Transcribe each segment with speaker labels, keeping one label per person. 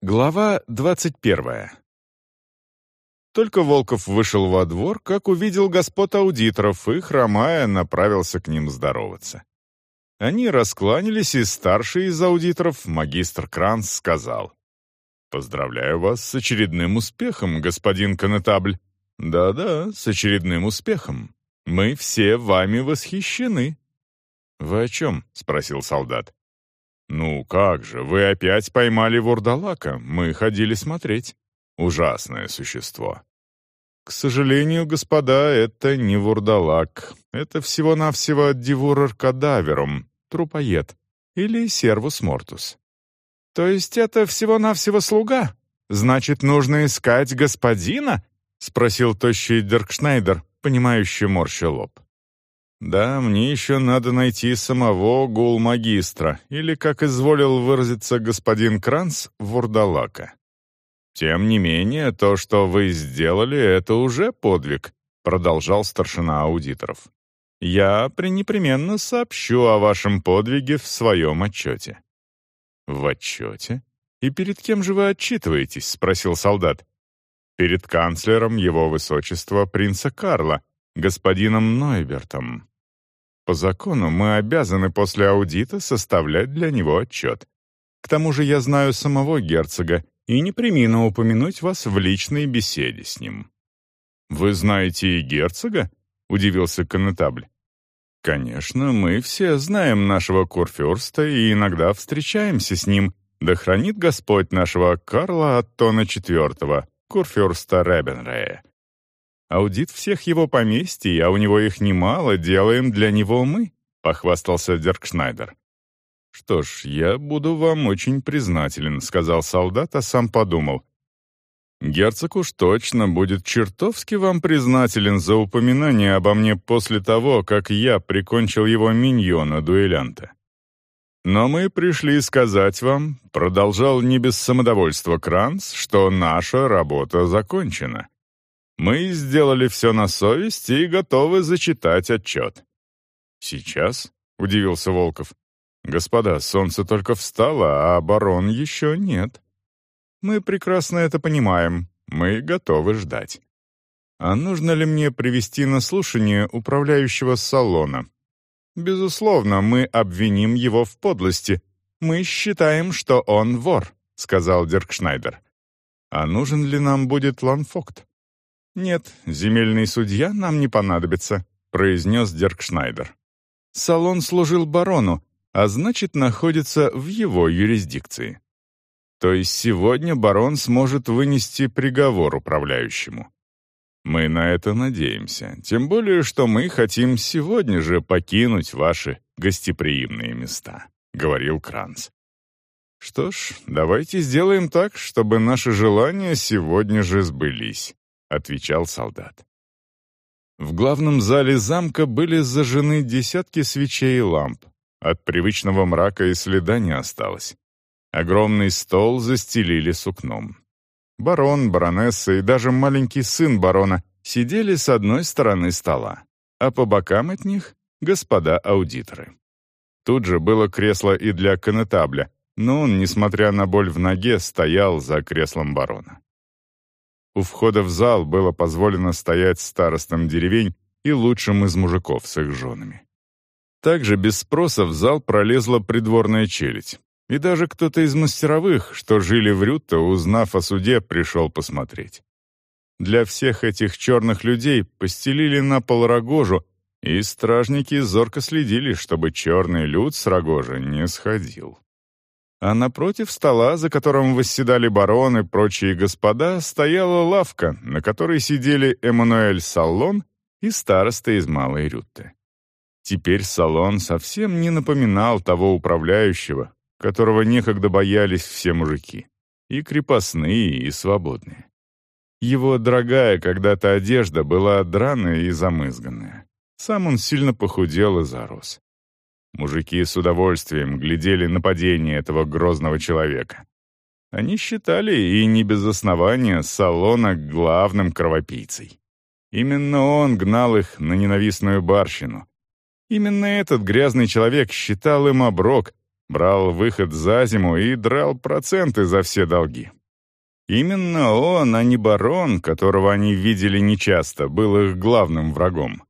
Speaker 1: Глава двадцать первая. Только Волков вышел во двор, как увидел господ аудиторов и, хромая, направился к ним здороваться. Они раскланялись, и старший из аудиторов, магистр Кранц, сказал. «Поздравляю вас с очередным успехом, господин Конетабль». «Да-да, с очередным успехом. Мы все вами восхищены». «Вы о чем?» — спросил солдат. «Ну как же, вы опять поймали вурдалака, мы ходили смотреть. Ужасное существо». «К сожалению, господа, это не вурдалак. Это всего-навсего дивурер кадаверум, трупоед, или сервус мортус». «То есть это всего-навсего слуга? Значит, нужно искать господина?» — спросил тощий Деркшнайдер, понимающий морща лоб. Да, мне еще надо найти самого гул-магистра, или, как изволил выразиться господин Кранц, вурдалака. Тем не менее, то, что вы сделали, это уже подвиг, продолжал старшина аудиторов. Я пренепременно сообщу о вашем подвиге в своем отчете. В отчете? И перед кем же вы отчитываетесь? спросил солдат. Перед канцлером его высочества принца Карла, господином Нойбертом. По закону мы обязаны после аудита составлять для него отчет. К тому же я знаю самого герцога и не примину упомянуть вас в личной беседе с ним». «Вы знаете и герцога?» — удивился коннетабль. «Конечно, мы все знаем нашего курфюрста и иногда встречаемся с ним, да хранит Господь нашего Карла Аттона IV, курфюрста Ребенрея. Аудит всех его поместий, а у него их немало, делаем для него мы», — похвастался Деркшнайдер. «Что ж, я буду вам очень признателен», — сказал солдат, а сам подумал. «Герцог уж точно будет чертовски вам признателен за упоминание обо мне после того, как я прикончил его миньона-дуэлянта. Но мы пришли сказать вам, продолжал не без самодовольства Кранц, что наша работа закончена. Мы сделали все на совесть и готовы зачитать отчет». «Сейчас?» — удивился Волков. «Господа, солнце только встало, а барон еще нет. Мы прекрасно это понимаем, мы готовы ждать. А нужно ли мне привести на слушание управляющего салона? Безусловно, мы обвиним его в подлости. Мы считаем, что он вор», — сказал Диркшнайдер. «А нужен ли нам будет Ланфокт?» «Нет, земельный судья нам не понадобится», — произнес Деркшнайдер. «Салон служил барону, а значит, находится в его юрисдикции. То есть сегодня барон сможет вынести приговор управляющему. Мы на это надеемся, тем более, что мы хотим сегодня же покинуть ваши гостеприимные места», — говорил Кранц. «Что ж, давайте сделаем так, чтобы наши желания сегодня же сбылись». — отвечал солдат. В главном зале замка были зажжены десятки свечей и ламп. От привычного мрака и следа не осталось. Огромный стол застелили сукном. Барон, баронесса и даже маленький сын барона сидели с одной стороны стола, а по бокам от них — господа аудиторы. Тут же было кресло и для конетабля, но он, несмотря на боль в ноге, стоял за креслом барона. У входа в зал было позволено стоять старостам деревень и лучшим из мужиков с их женами. Также без спроса в зал пролезла придворная челядь. И даже кто-то из мастеровых, что жили в Рютто, узнав о суде, пришел посмотреть. Для всех этих черных людей постелили на пол рогожу, и стражники зорко следили, чтобы черный люд с рогожи не сходил а напротив стола, за которым восседали бароны и прочие господа, стояла лавка, на которой сидели Эммануэль Саллон и староста из Малой Рютты. Теперь Салон совсем не напоминал того управляющего, которого некогда боялись все мужики, и крепостные, и свободные. Его дорогая когда-то одежда была драная и замызганная. Сам он сильно похудел и зарос. Мужики с удовольствием глядели на падение этого грозного человека. Они считали, и не без основания, Салона главным кровопийцей. Именно он гнал их на ненавистную барщину. Именно этот грязный человек считал им оброк, брал выход за зиму и драл проценты за все долги. Именно он, а не барон, которого они видели нечасто, был их главным врагом.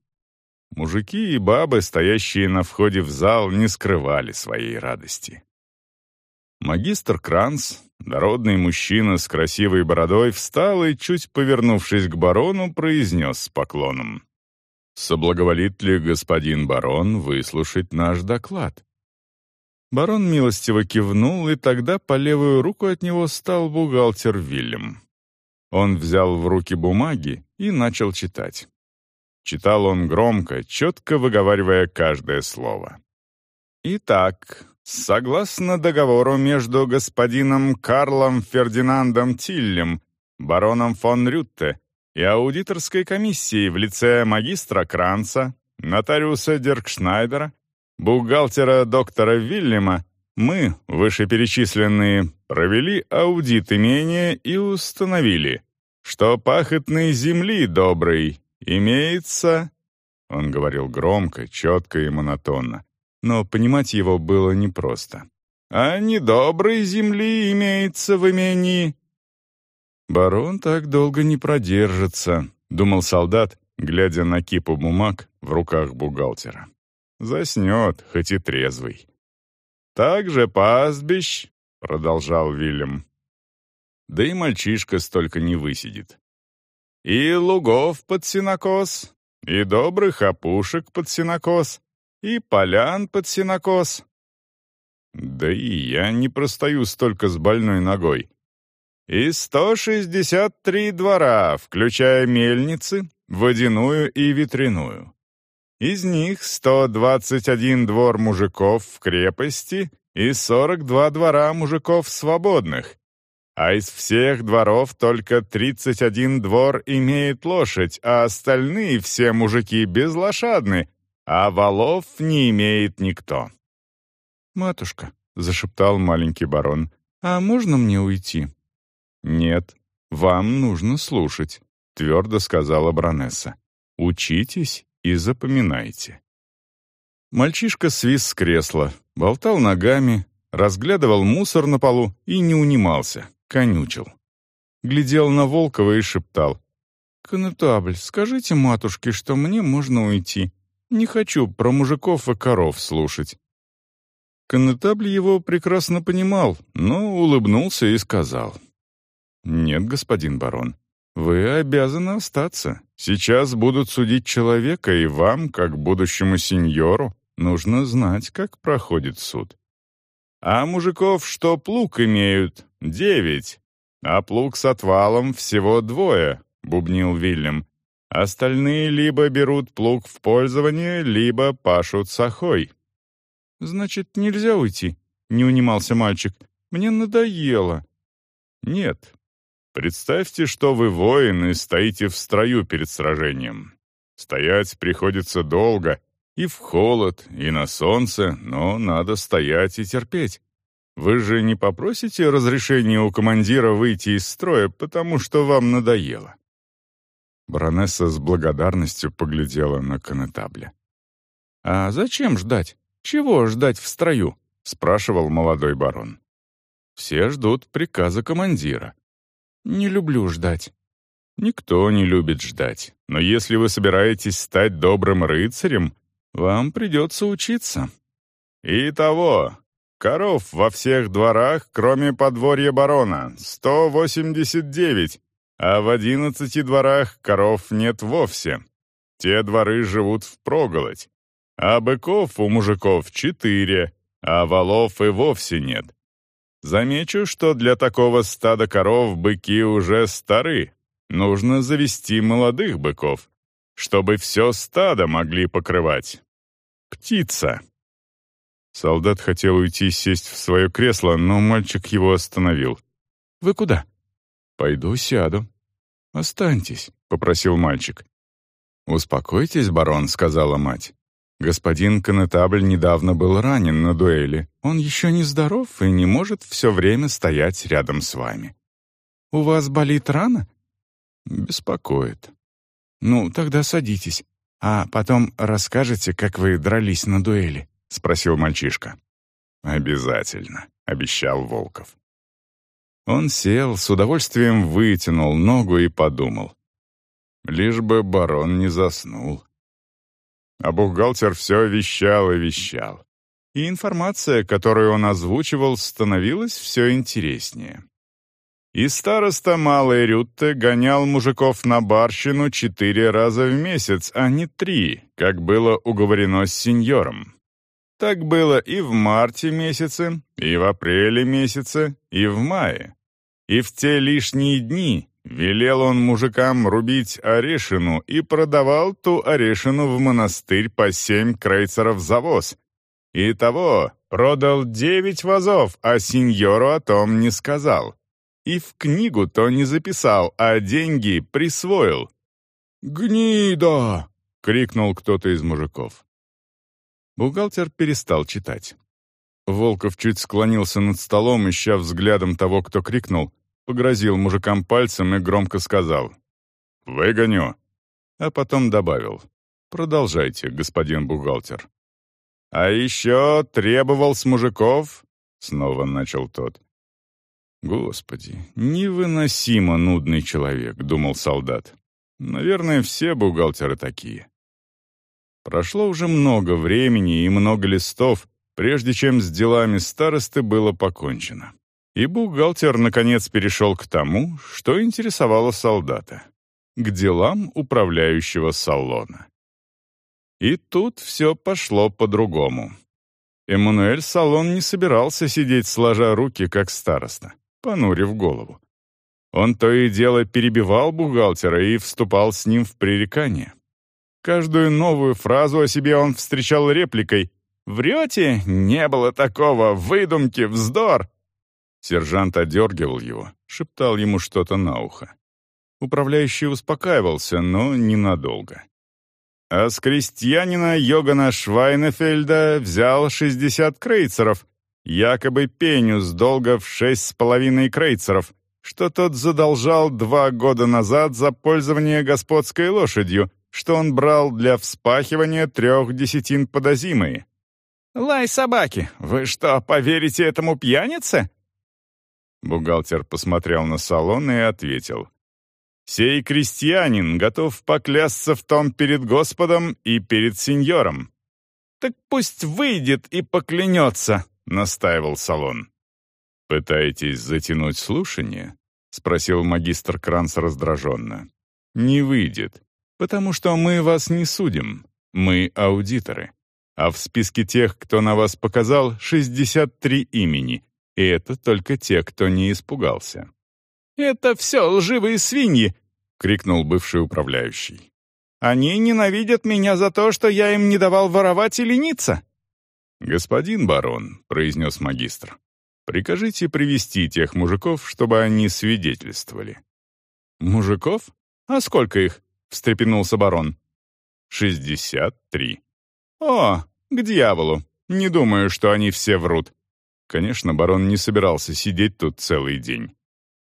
Speaker 1: Мужики и бабы, стоящие на входе в зал, не скрывали своей радости. Магистр Кранц, дородный мужчина с красивой бородой, встал и, чуть повернувшись к барону, произнес с поклоном. «Соблаговолит ли господин барон выслушать наш доклад?» Барон милостиво кивнул, и тогда по левую руку от него стал бухгалтер Вильям. Он взял в руки бумаги и начал читать. Читал он громко, четко выговаривая каждое слово. «Итак, согласно договору между господином Карлом Фердинандом Тиллем, бароном фон Рютте и аудиторской комиссией в лице магистра Кранца, нотариуса Диркшнайдера, бухгалтера доктора Вильяма, мы, вышеперечисленные, провели аудит имения и установили, что пахотной земли доброй имеется...» Он говорил громко, четко и монотонно, но понимать его было непросто. «А недоброй земли имеется в имении...» «Барон так долго не продержится», — думал солдат, глядя на кипу бумаг в руках бухгалтера. Заснет, хоть и трезвый. «Также пастбищ», — продолжал Вильям. Да и мальчишка столько не высидит. «И лугов под синокос, и добрых опушек под синокос, и полян под синокос». Да и я не простою столько с больной ногой. И сто шестьдесят три двора, включая мельницы, водяную и ветряную. Из них 121 двор мужиков в крепости и 42 двора мужиков свободных. А из всех дворов только 31 двор имеет лошадь, а остальные все мужики безлошадны, а валов не имеет никто. «Матушка», — зашептал маленький барон, — «а можно мне уйти?» «Нет, вам нужно слушать», — твердо сказала баронесса. «Учитесь и запоминайте. Мальчишка свис с кресла, болтал ногами, разглядывал мусор на полу и не унимался, конючил. Глядел на Волкова и шептал. «Конетабль, скажите матушке, что мне можно уйти. Не хочу про мужиков и коров слушать». Конетабль его прекрасно понимал, но улыбнулся и сказал. «Нет, господин барон, вы обязаны остаться. Сейчас будут судить человека, и вам, как будущему сеньору, нужно знать, как проходит суд. А мужиков, что плуг имеют, девять, а плуг с отвалом всего двое, бубнил Вильям. Остальные либо берут плуг в пользование, либо пашут сахой. «Значит, нельзя уйти?» — не унимался мальчик. «Мне надоело». «Нет, Представьте, что вы воин и стоите в строю перед сражением. Стоять приходится долго, и в холод, и на солнце, но надо стоять и терпеть. Вы же не попросите разрешения у командира выйти из строя, потому что вам надоело. Баронесса с благодарностью поглядела на конетабля. «А зачем ждать? Чего ждать в строю?» — спрашивал молодой барон. «Все ждут приказа командира. Не люблю ждать». Никто не любит ждать. Но если вы собираетесь стать добрым рыцарем, вам придется учиться. Итого, коров во всех дворах, кроме подворья барона, 189, а в одиннадцати дворах коров нет вовсе. Те дворы живут впроголодь. А быков у мужиков четыре, а валов и вовсе нет. Замечу, что для такого стада коров быки уже стары. Нужно завести молодых быков, чтобы все стадо могли покрывать. Птица. Солдат хотел уйти сесть в свое кресло, но мальчик его остановил. «Вы куда?» «Пойду сяду». «Останьтесь», — попросил мальчик. «Успокойтесь, барон», — сказала мать. Господин Конетабль недавно был ранен на дуэли. Он еще не здоров и не может все время стоять рядом с вами. У вас болит рана? Беспокоит. Ну, тогда садитесь. А потом расскажете, как вы дрались на дуэли, спросил мальчишка. «Обязательно», — обещал Волков. Он сел, с удовольствием вытянул ногу и подумал. Лишь бы барон не заснул. А бухгалтер все вещал и вещал. И информация, которую он озвучивал, становилась все интереснее. И староста Малой Рютте гонял мужиков на барщину четыре раза в месяц, а не три, как было уговорено с сеньором. Так было и в марте месяце, и в апреле месяце, и в мае. И в те лишние дни велел он мужикам рубить орешину и продавал ту орешину в монастырь по семь крейцеров за воз. И того продал девять вазов, а сеньору о том не сказал. И в книгу то не записал, а деньги присвоил. «Гнида!» — крикнул кто-то из мужиков. Бухгалтер перестал читать. Волков чуть склонился над столом, ища взглядом того, кто крикнул, погрозил мужикам пальцем и громко сказал «Выгоню!» А потом добавил «Продолжайте, господин бухгалтер». «А еще требовал с мужиков?» — снова начал тот. «Господи, невыносимо нудный человек», — думал солдат. «Наверное, все бухгалтеры такие». Прошло уже много времени и много листов, прежде чем с делами старосты было покончено. И бухгалтер, наконец, перешел к тому, что интересовало солдата — к делам управляющего салона. И тут все пошло по-другому. Эммануэль Салон не собирался сидеть сложа руки, как староста, понурив голову. Он то и дело перебивал бухгалтера и вступал с ним в пререкание. Каждую новую фразу о себе он встречал репликой «Врете? Не было такого! Выдумки! Вздор!» Сержант одергивал его, шептал ему что-то на ухо. Управляющий успокаивался, но ненадолго. А с крестьянина Йогана Швайнефельда взял 60 крейцеров, якобы пеню с долга в шесть с половиной крейцеров, что тот задолжал два года назад за пользование господской лошадью, что он брал для вспахивания трех десятин подозимые. «Лай собаки! Вы что, поверите этому пьянице?» Бухгалтер посмотрел на салон и ответил. «Сей крестьянин готов поклясться в том перед Господом и перед сеньором». «Так пусть выйдет и поклянется», — настаивал салон. «Пытаетесь затянуть слушание?» — спросил магистр Кранц раздраженно. «Не выйдет потому что мы вас не судим, мы аудиторы. А в списке тех, кто на вас показал, 63 имени, и это только те, кто не испугался». «Это все лживые свиньи!» — крикнул бывший управляющий. «Они ненавидят меня за то, что я им не давал воровать и лениться!» «Господин барон», — произнес магистр, — «прикажите привести тех мужиков, чтобы они свидетельствовали». «Мужиков? А сколько их?» — встрепенулся барон. «Шестьдесят три». «О, к дьяволу! Не думаю, что они все врут». Конечно, барон не собирался сидеть тут целый день.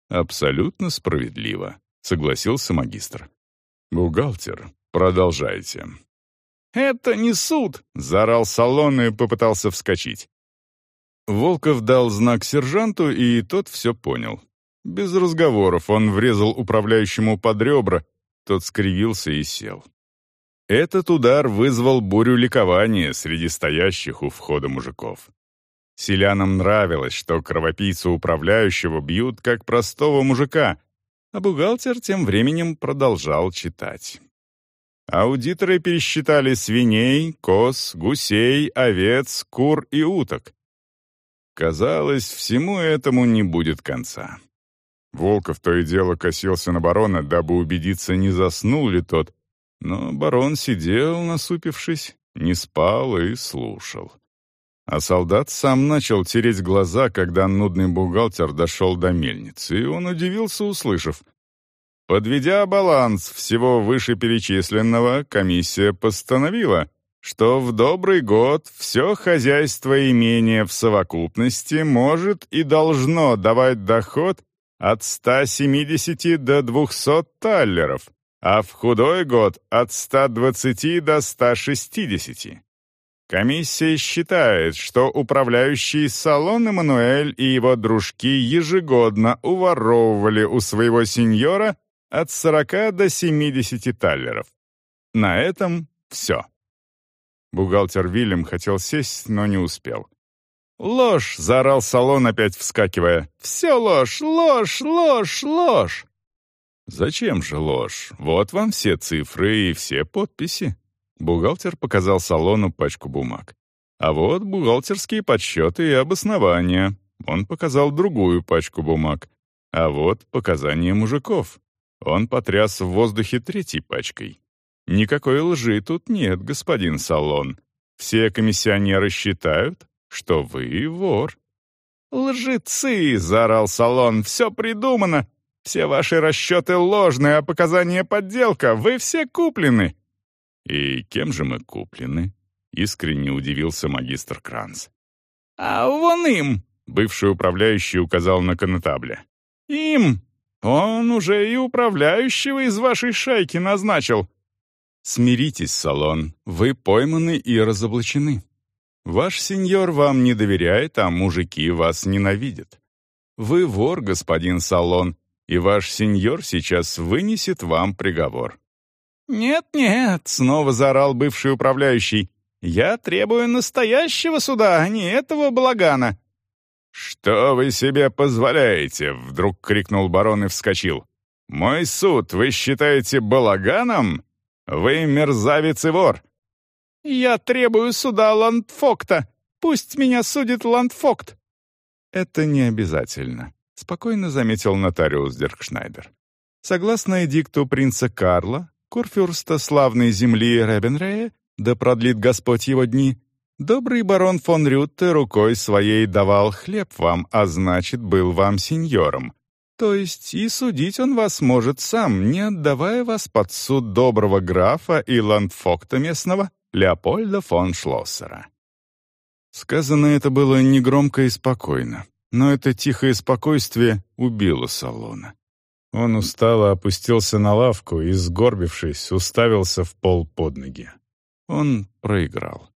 Speaker 1: «Абсолютно справедливо», — согласился магистр. «Бухгалтер, продолжайте». «Это не суд!» — заорал салон и попытался вскочить. Волков дал знак сержанту, и тот все понял. Без разговоров он врезал управляющему под ребра, тот скривился и сел. Этот удар вызвал бурю ликования среди стоящих у входа мужиков. Селянам нравилось, что кровопийцу управляющего бьют как простого мужика, а бухгалтер тем временем продолжал читать. Аудиторы пересчитали свиней, коз, гусей, овец, кур и уток. Казалось, всему этому не будет конца. Волков то и дело косился на барона, дабы убедиться, не заснул ли тот. Но барон сидел, насупившись, не спал и слушал. А солдат сам начал тереть глаза, когда нудный бухгалтер дошел до мельницы, и он удивился, услышав. Подведя баланс всего вышеперечисленного, комиссия постановила, что в добрый год все хозяйство имения в совокупности может и должно давать доход от 170 до 200 таллеров, а в худой год от 120 до 160. Комиссия считает, что управляющий салон Эммануэль и его дружки ежегодно уворовывали у своего сеньора от 40 до 70 таллеров. На этом все. Бухгалтер Вильям хотел сесть, но не успел. «Ложь!» — заорал салон, опять вскакивая. «Все ложь! Ложь! Ложь! Ложь!» «Зачем же ложь? Вот вам все цифры и все подписи». Бухгалтер показал салону пачку бумаг. «А вот бухгалтерские подсчеты и обоснования». Он показал другую пачку бумаг. «А вот показания мужиков». Он потряс в воздухе третьей пачкой. «Никакой лжи тут нет, господин Салон. Все комиссионеры считают, что вы вор». «Лжецы!» — заорал Салон. «Все придумано! Все ваши расчеты ложные, а показания подделка! Вы все куплены!» «И кем же мы куплены?» — искренне удивился магистр Кранц. «А вон им!» — бывший управляющий указал на конетабле. «Им! Он уже и управляющего из вашей шайки назначил!» «Смиритесь, Салон, вы пойманы и разоблачены. Ваш сеньор вам не доверяет, а мужики вас ненавидят. Вы вор, господин Салон, и ваш сеньор сейчас вынесет вам приговор». «Нет-нет», — снова заорал бывший управляющий, «я требую настоящего суда, а не этого балагана». «Что вы себе позволяете?» — вдруг крикнул барон и вскочил. «Мой суд вы считаете балаганом? Вы мерзавец и вор!» «Я требую суда Ландфокта! Пусть меня судит Ландфокт!» «Это не обязательно», — спокойно заметил нотариус Деркшнайдер. «Согласно эдикту принца Карла, курфюрста славной земли Ребенрея, да продлит Господь его дни, добрый барон фон Рютте рукой своей давал хлеб вам, а значит, был вам сеньором. То есть и судить он вас может сам, не отдавая вас под суд доброго графа и ландфокта местного Леопольда фон Шлоссера. Сказано это было негромко и спокойно, но это тихое спокойствие убило Салона. Он устало опустился на лавку и, сгорбившись, уставился в пол под ноги. Он проиграл.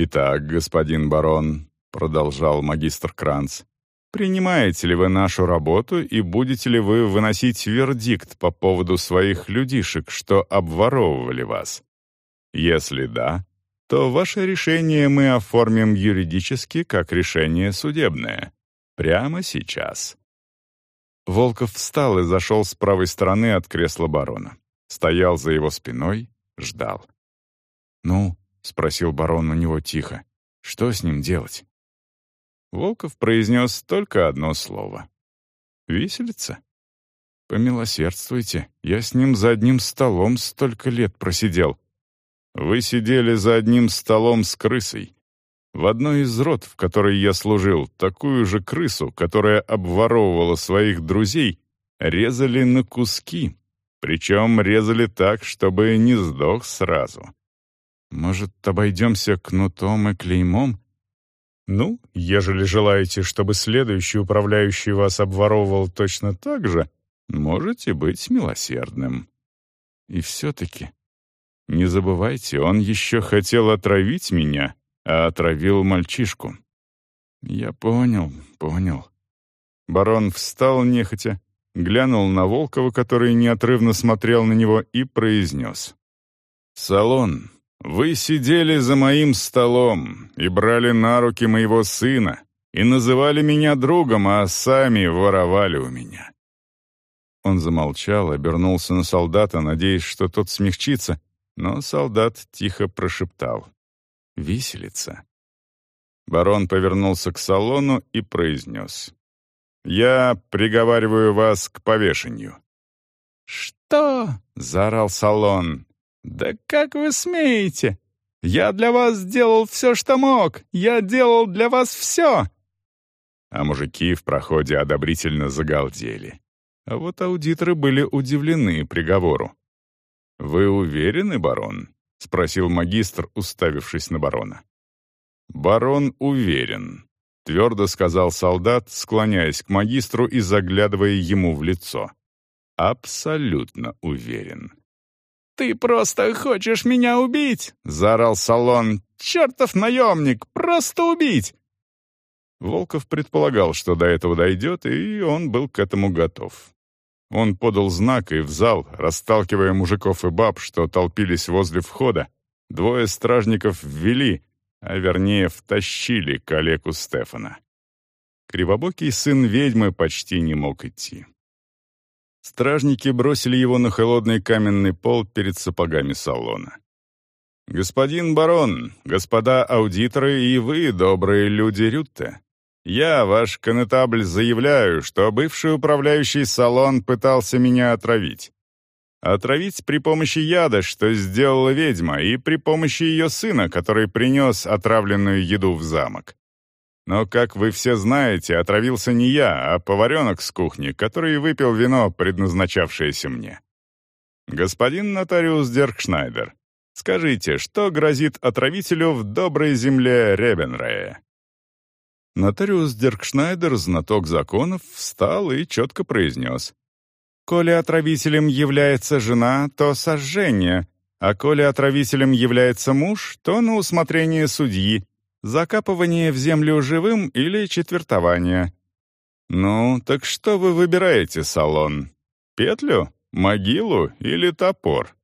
Speaker 1: «Итак, господин барон», — продолжал магистр Кранц, «принимаете ли вы нашу работу и будете ли вы выносить вердикт по поводу своих людишек, что обворовывали вас? Если да, то ваше решение мы оформим юридически как решение судебное. Прямо сейчас». Волков встал и зашел с правой стороны от кресла барона. Стоял за его спиной, ждал. «Ну, — спросил барон у него тихо. «Что с ним делать?» Волков произнес только одно слово. «Виселица?» «Помилосердствуйте, я с ним за одним столом столько лет просидел». «Вы сидели за одним столом с крысой. В одной из рот, в которой я служил, такую же крысу, которая обворовывала своих друзей, резали на куски, причем резали так, чтобы не сдох сразу. Может, обойдемся кнутом и клеймом? Ну, ежели желаете, чтобы следующий управляющий вас обворовывал точно так же, можете быть милосердным. И все-таки, не забывайте, он еще хотел отравить меня, а отравил мальчишку. Я понял, понял. Барон встал нехотя, глянул на Волкова, который неотрывно смотрел на него, и произнес. «Салон, вы сидели за моим столом и брали на руки моего сына и называли меня другом, а сами воровали у меня». Он замолчал, обернулся на солдата, надеясь, что тот смягчится, но солдат тихо прошептал. «Виселица». Барон повернулся к салону и произнес. «Я приговариваю вас к повешению». «Что?» — заорал салон. «Да как вы смеете? Я для вас сделал все, что мог! Я делал для вас все!» А мужики в проходе одобрительно загалдели. А вот аудиторы были удивлены приговору. «Вы уверены, барон?» — спросил магистр, уставившись на барона. «Барон уверен», — твердо сказал солдат, склоняясь к магистру и заглядывая ему в лицо. «Абсолютно уверен.
Speaker 2: «Ты просто хочешь меня убить!» — заорал Салон. «Чертов наемник! Просто убить!»
Speaker 1: Волков предполагал, что до этого дойдет, и он был к этому готов. Он подал знак, и в зал, расталкивая мужиков и баб, что толпились возле входа, двое стражников ввели, а вернее втащили калеку Стефана. Кривобокий сын ведьмы почти не мог идти. Стражники бросили его на холодный каменный пол перед сапогами салона. «Господин барон, господа аудиторы и вы, добрые люди Рютте, я, ваш конетабль, заявляю, что бывший управляющий салон пытался меня отравить. Отравить при помощи яда, что сделала ведьма, и при помощи ее сына, который принес отравленную еду в замок. Но, как вы все знаете, отравился не я, а поваренок с кухни, который выпил вино, предназначавшееся мне. Господин нотариус Деркшнайдер, скажите, что грозит отравителю в доброй земле Ребенрея?» Нотариус Деркшнайдер, знаток законов, встал и четко произнес. «Коли отравителем является жена, то сожжение, а коли отравителем является муж, то на усмотрение судьи, Закапывание в землю живым или четвертование. Ну, так что вы выбираете, Салон? Петлю, могилу или топор?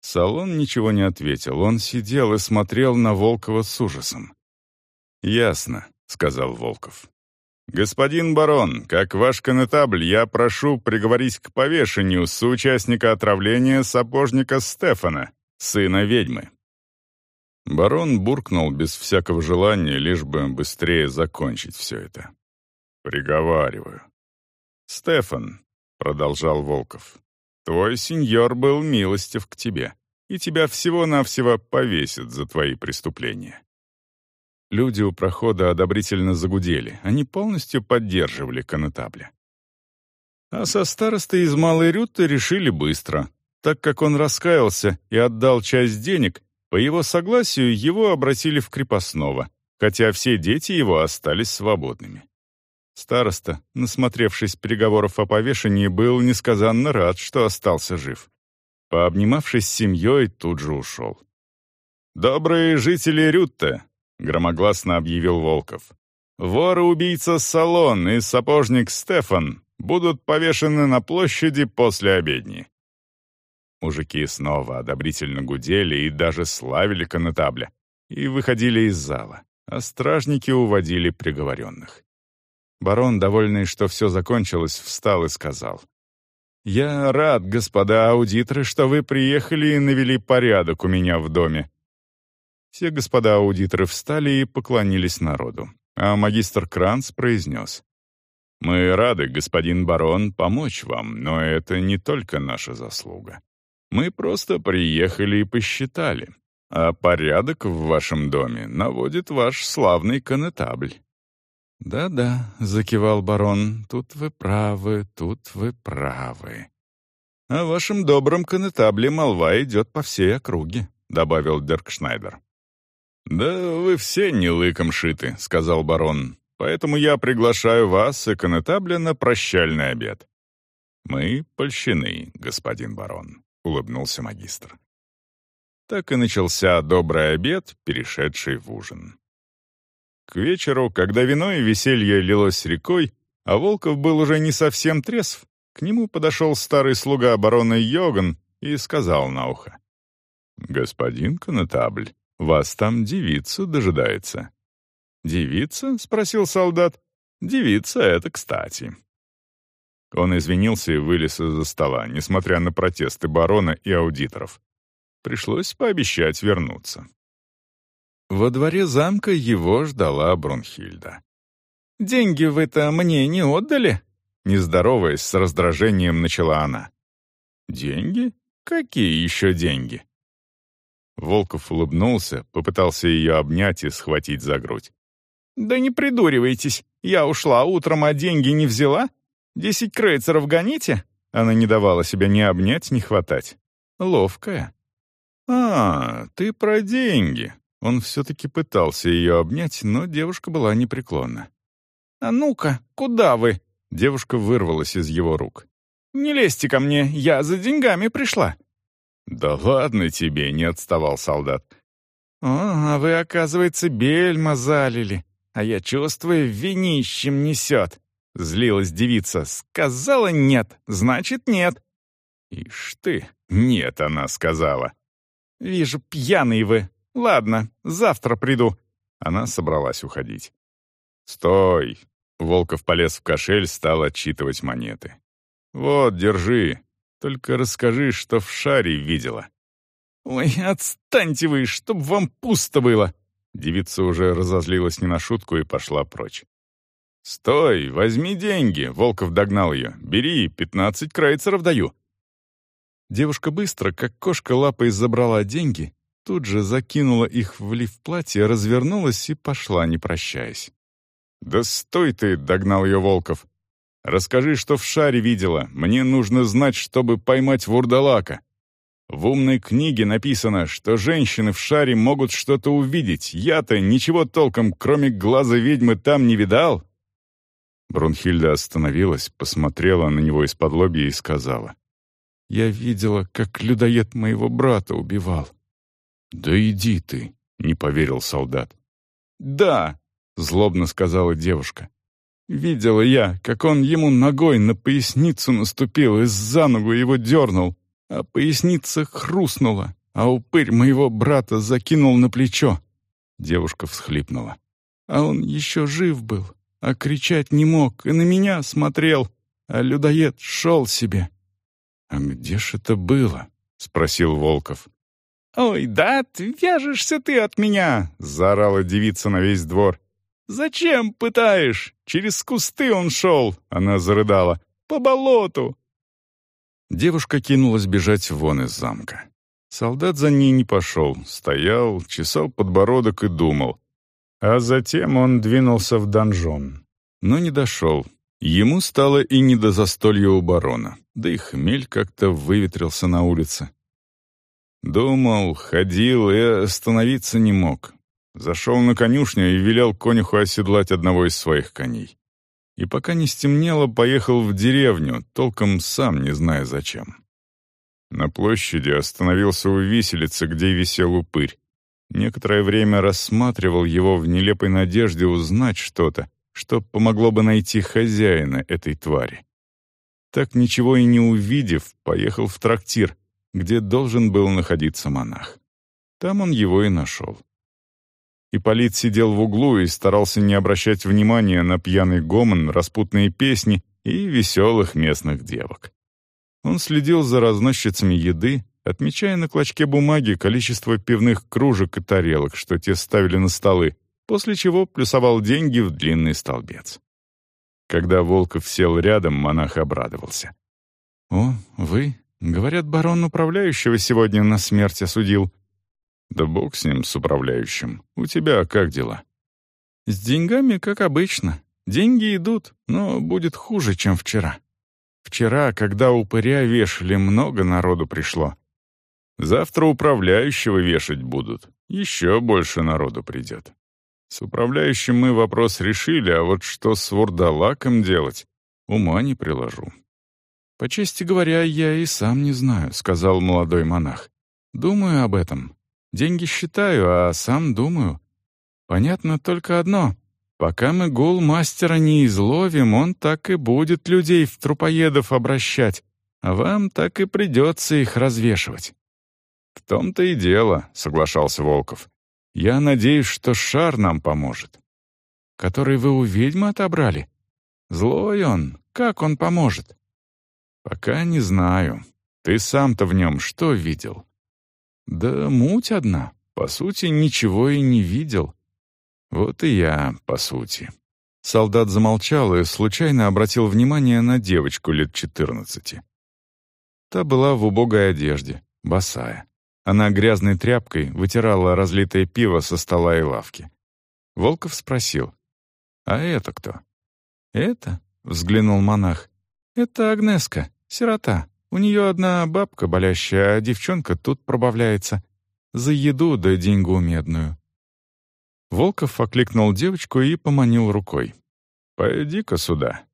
Speaker 1: Салон ничего не ответил. Он сидел и смотрел на Волкова с ужасом. «Ясно», — сказал Волков. «Господин барон, как ваш конетабль, я прошу приговорить к повешению соучастника отравления сапожника Стефана, сына ведьмы». Барон буркнул без всякого желания, лишь бы быстрее закончить все это. «Приговариваю». «Стефан», — продолжал Волков, — «твой сеньор был милостив к тебе, и тебя всего-навсего повесят за твои преступления». Люди у прохода одобрительно загудели, они полностью поддерживали конетабля. А со старостой из Малой Рюты решили быстро, так как он раскаялся и отдал часть денег, по его согласию его обратили в крепостного, хотя все дети его остались свободными. Староста, насмотревшись переговоров о повешении, был несказанно рад, что остался жив. Пообнимавшись с семьей, тут же ушел. «Добрые жители Рютте!» — громогласно объявил Волков. «Вор-убийца Салон и сапожник Стефан будут повешены на площади после обедни. Мужики снова одобрительно гудели и даже славили конетабля. И выходили из зала, а стражники уводили приговоренных. Барон, довольный, что все закончилось, встал и сказал. «Я рад, господа аудиторы, что вы приехали и навели порядок у меня в доме». Все господа аудиторы встали и поклонились народу, а магистр Кранц произнес. «Мы рады, господин барон, помочь вам, но это не только наша заслуга. Мы просто приехали и посчитали. А порядок в вашем доме наводит ваш славный конетабль». «Да-да», — закивал барон, — «тут вы правы, тут вы правы». «О вашем добром конетабле молва идет по всей округе», — добавил Деркшнайдер. «Да вы все не лыком шиты», — сказал барон. «Поэтому я приглашаю вас и конетабля на прощальный обед». «Мы польщены, господин барон». — улыбнулся магистр. Так и начался добрый обед, перешедший в ужин. К вечеру, когда вино и веселье лилось рекой, а Волков был уже не совсем трезв, к нему подошел старый слуга обороны Йоган и сказал на ухо. «Господин конетабль, вас там девица дожидается». «Девица?» — спросил солдат. «Девица — это кстати. Он извинился и вылез из-за стола, несмотря на протесты барона и аудиторов. Пришлось пообещать вернуться. Во дворе замка его ждала Брунхильда. «Деньги вы-то мне не отдали?» Не здороваясь, с раздражением начала она. «Деньги? Какие еще деньги?» Волков улыбнулся, попытался ее обнять и схватить за грудь. «Да не придуривайтесь. Я ушла утром, а деньги не взяла. Десять крейцеров гоните?» Она не давала себя ни обнять, ни хватать. Ловкая. «А, ты про деньги». Он все-таки пытался ее обнять, но девушка была непреклонна. «А ну-ка, куда вы?» Девушка вырвалась из его рук. «Не лезьте ко мне, я за деньгами пришла». «Да ладно тебе», — не отставал солдат.
Speaker 2: «О, а вы, оказывается, бельма залили, а я чувствую, винищем несет», — злилась девица. «Сказала нет, значит нет».
Speaker 1: «Ишь ты, нет», — она сказала.
Speaker 2: «Вижу, пьяный вы. Ладно, завтра приду».
Speaker 1: Она собралась уходить. «Стой!» — Волков полез в кошель, стал отчитывать монеты. «Вот, держи. Только расскажи, что в шаре видела».
Speaker 2: «Ой, отстаньте вы, чтоб вам пусто было!»
Speaker 1: Девица уже разозлилась не на шутку и пошла прочь. «Стой, возьми деньги!» — Волков догнал ее. «Бери, пятнадцать крайцеров даю».
Speaker 2: Девушка быстро, как кошка лапой, забрала деньги, тут же закинула их в лиф платья, развернулась и пошла, не прощаясь.
Speaker 1: «Да стой ты!» — догнал ее Волков. «Расскажи, что в шаре видела. Мне нужно знать, чтобы поймать вурдалака. В умной книге написано, что женщины в шаре могут что-то увидеть. Я-то ничего толком, кроме глаза ведьмы, там не видал». Брунхильда остановилась, посмотрела на него из-под лобья и сказала.
Speaker 2: «Я видела, как людоед моего брата убивал».
Speaker 1: «Да иди ты», — не поверил солдат.
Speaker 2: «Да», — злобно сказала девушка. «Видела я, как он ему ногой на поясницу наступил и за ногу его дернул, а поясница хрустнула, а упырь моего брата закинул на плечо». Девушка всхлипнула. «А он еще жив был, а кричать не мог, и на меня смотрел, а людоед шел себе».
Speaker 1: «А где ж это было?» — спросил Волков.
Speaker 2: «Ой, да, вяжешься ты от меня!» — заорала девица на весь двор. «Зачем пытаешь? Через кусты он шел!» — она зарыдала. «По болоту!»
Speaker 1: Девушка кинулась бежать вон из замка. Солдат за ней не пошел, стоял, чесал подбородок и думал. А затем он двинулся в донжон. Но не дошел. Ему стало и не до застолья у барона, да и хмель как-то выветрился на улице. Думал, ходил и остановиться не мог. Зашел на конюшню и велел конюху оседлать одного из своих коней. И пока не стемнело, поехал в деревню, толком сам не зная зачем. На площади остановился у виселицы, где висел упырь. Некоторое время рассматривал его в нелепой надежде узнать что-то, что помогло бы найти хозяина этой твари. Так ничего и не увидев, поехал в трактир, где должен был находиться монах. Там он его и нашел. Ипполит сидел в углу и старался не обращать внимания на пьяный гомон, распутные песни и веселых местных девок. Он следил за разносчицами еды, отмечая на клочке бумаги количество пивных кружек и тарелок, что те ставили на столы, после чего плюсовал деньги в длинный столбец. Когда Волков сел рядом, монах обрадовался.
Speaker 2: «О, вы? Говорят, барон управляющего сегодня на смерть осудил.
Speaker 1: «Да бог с ним, с управляющим. У тебя как дела?»
Speaker 2: «С деньгами, как обычно. Деньги идут, но будет хуже, чем вчера. Вчера, когда упыря вешали, много народу пришло.
Speaker 1: Завтра управляющего вешать будут. Еще больше народу придет. С управляющим мы вопрос решили, а вот что с вурдалаком делать, ума не приложу».
Speaker 2: «По чести говоря, я и сам не знаю», — сказал молодой монах. «Думаю об этом. Деньги считаю, а сам думаю. Понятно только одно. Пока мы гул мастера не изловим, он так и будет людей в трупоедов обращать, а вам так и придется их развешивать».
Speaker 1: «В том-то и дело», — соглашался Волков. «Я надеюсь, что шар нам поможет».
Speaker 2: «Который вы у ведьмы отобрали? Злой он, как он поможет?»
Speaker 1: «Пока не знаю. Ты сам-то в нем что видел?»
Speaker 2: Да муть одна. По сути, ничего и не видел.
Speaker 1: Вот и я, по сути.
Speaker 2: Солдат замолчал и случайно обратил внимание на девочку лет четырнадцати. Та была в убогой одежде, босая. Она грязной тряпкой вытирала разлитое пиво со стола и лавки. Волков спросил, «А это кто?» «Это?» — взглянул монах. «Это Агнеска, сирота. У нее одна бабка болящая, а девчонка тут пробавляется. За еду да деньгу медную». Волков окликнул девочку и поманил рукой.
Speaker 1: «Пойди-ка сюда».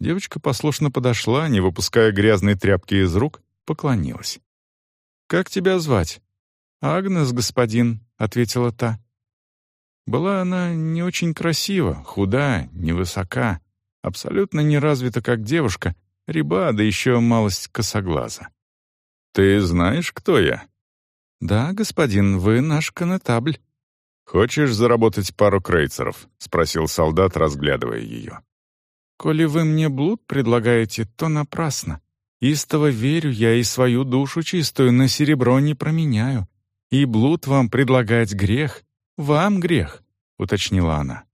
Speaker 2: Девочка послушно подошла, не выпуская грязной тряпки из рук, поклонилась. Как тебя звать?» «Агнес, господин», — ответила та. Была она не очень красива, худа, невысока, абсолютно не развита как девушка, реба, да еще малость косоглаза. «Ты знаешь, кто я?» «Да, господин, вы наш конетабль». «Хочешь заработать пару крейцеров?» — спросил солдат, разглядывая ее. «Коли вы мне блуд предлагаете, то напрасно. Истово верю я и свою душу чистую на серебро не променяю. И блуд вам предлагать грех. Вам грех», — уточнила она.